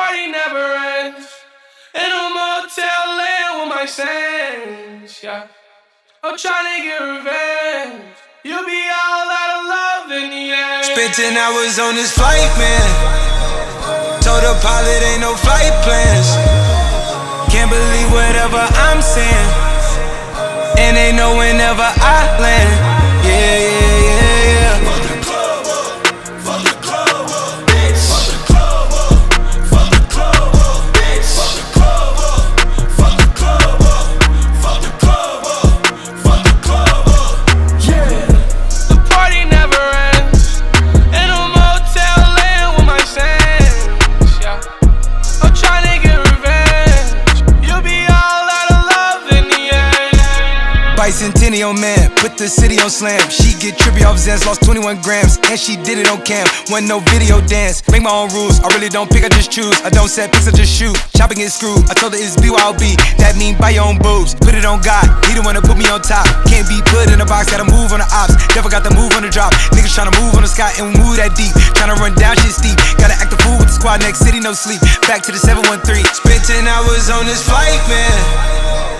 party never ends. In a motel laying with my saints, yeah. I'm trying to get revenge. You'll be all out of love in the end. Spent 10 hours on this flight, man. Told the pilot ain't no flight plans. Can't believe whatever I'm saying. And they know whenever I land. Bicentennial man, put the city on slam. She get trippy off Xans, lost 21 grams, and she did it on cam. Wasn't no video dance. Make my own rules. I really don't pick, I just choose. I don't set picks, I just shoot. Chopping get screwed. I told her it's BYOB. That mean buy your own boobs. Put it on God. He the one to put me on top. Can't be put in a box, gotta move on the ops. Never got the move on the drop. Niggas tryna move on the sky and move that deep. Tryna run down shit steep. Gotta act the fool with the squad next city, no sleep. Back to the 713. Spent 10 hours on this flight, man.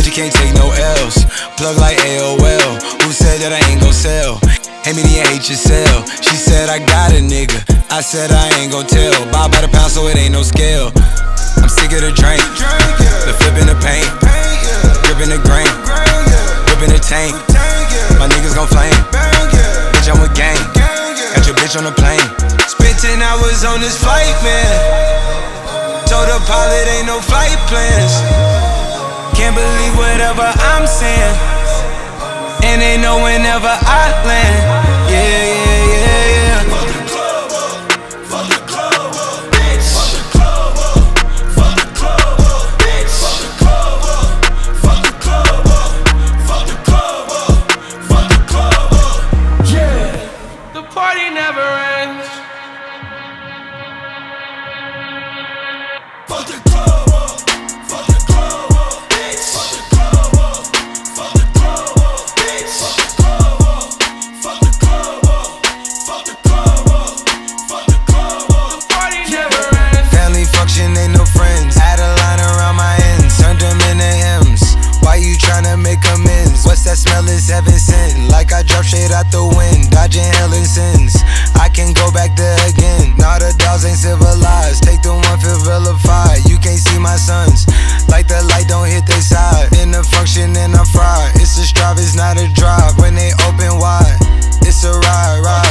Bet you can't take no L's. Plug like AOL. Who said that I ain't gon' sell? Hand me the HSL. She said I got a nigga. I said I ain't gon' tell. Buy by the pound so it ain't no scale. I'm sick of the drink. The flipping the paint. Dripping the grain. Whipping the tank. My niggas gon' flame. Bitch, I'm with gang. Got your bitch on the plane. Spent 10 hours on this flight, man. Told the pilot ain't no flight plans. Can't believe whatever I'm saying. And they know whenever I land. Yeah, yeah, yeah, yeah. The party never ends. Out the wind, dodging hell and sins. I can go back there again. Now the dogs ain't civilized. Take the one feel vilified. You can't see my sons. Like the light don't hit their side. In the function and I'm fried. It's a strive, it's not a drive. When they open wide, it's a ride, ride.